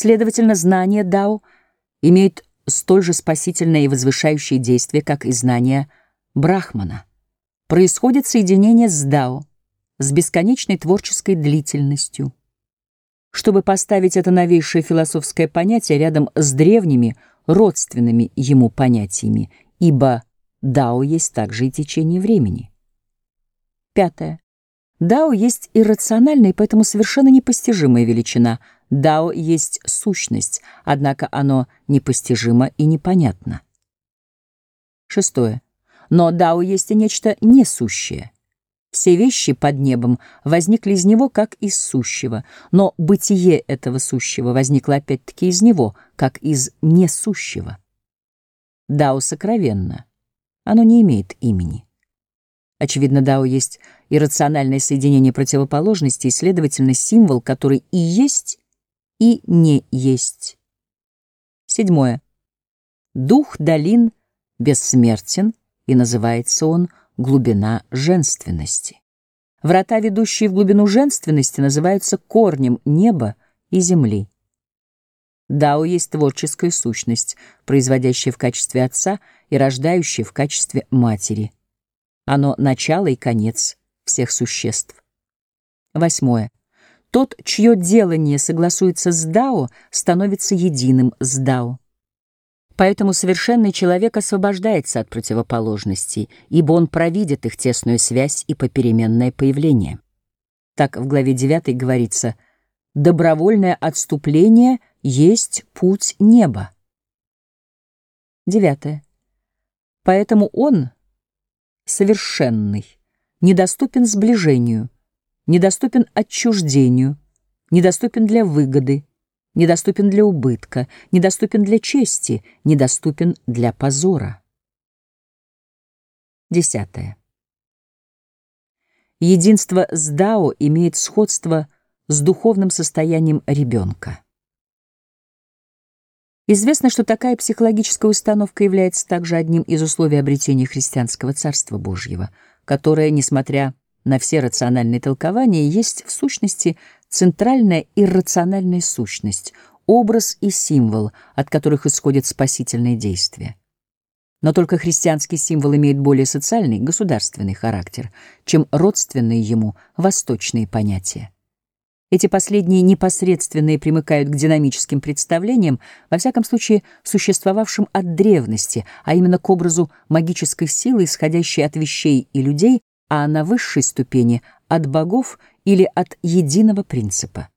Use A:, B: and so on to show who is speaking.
A: Следовательно, знание Дао имеет столь же спасительное и возвышающее действие, как и знание Брахмана. Происходит соединение с Дао, с бесконечной творческой длительностью. Чтобы поставить это новейшее философское понятие рядом с древними, родственными ему понятиями, ибо Дао есть также и течение времени. Пятое. Дао есть иррациональная и поэтому совершенно непостижимая величина. Дао есть сущность, однако оно непостижимо и непонятно. Шестое. Но Дао есть и нечто несущее. Все вещи под небом возникли из него, как из сущего, но бытие этого сущего возникло опять-таки из него, как из несущего. Дао сокровенно, оно не имеет имени. Очевидно, Дао есть иррациональное соединение противоположностей и, следовательно, символ, который и есть, и не есть. Седьмое. Дух долин бессмертен, и называется он глубина женственности. Врата, ведущие в глубину женственности, называются корнем неба и земли. Дао есть творческая сущность, производящая в качестве отца и рождающая в качестве матери. Оно — начало и конец всех существ. Восьмое. Тот, чье делание согласуется с Дао, становится единым с Дао. Поэтому совершенный человек освобождается от противоположностей, ибо он провидит их тесную связь и попеременное появление. Так в главе 9 говорится «Добровольное отступление есть путь неба». Девятое. Поэтому он, совершенный, недоступен сближению, недоступен отчуждению, недоступен для выгоды, недоступен для убытка, недоступен для чести, недоступен для позора. Десятое. Единство с Дао имеет сходство с духовным состоянием ребенка. Известно, что такая психологическая установка является также одним из условий обретения христианского Царства Божьего, которое, несмотря на все рациональные толкования, есть в сущности центральная иррациональная сущность, образ и символ, от которых исходит спасительное действие. Но только христианский символ имеет более социальный, государственный характер, чем родственные ему восточные понятия. Эти последние непосредственные примыкают к динамическим представлениям, во всяком случае существовавшим от древности, а именно к образу магической силы, исходящей от вещей и людей, а на высшей ступени — от богов или от единого принципа.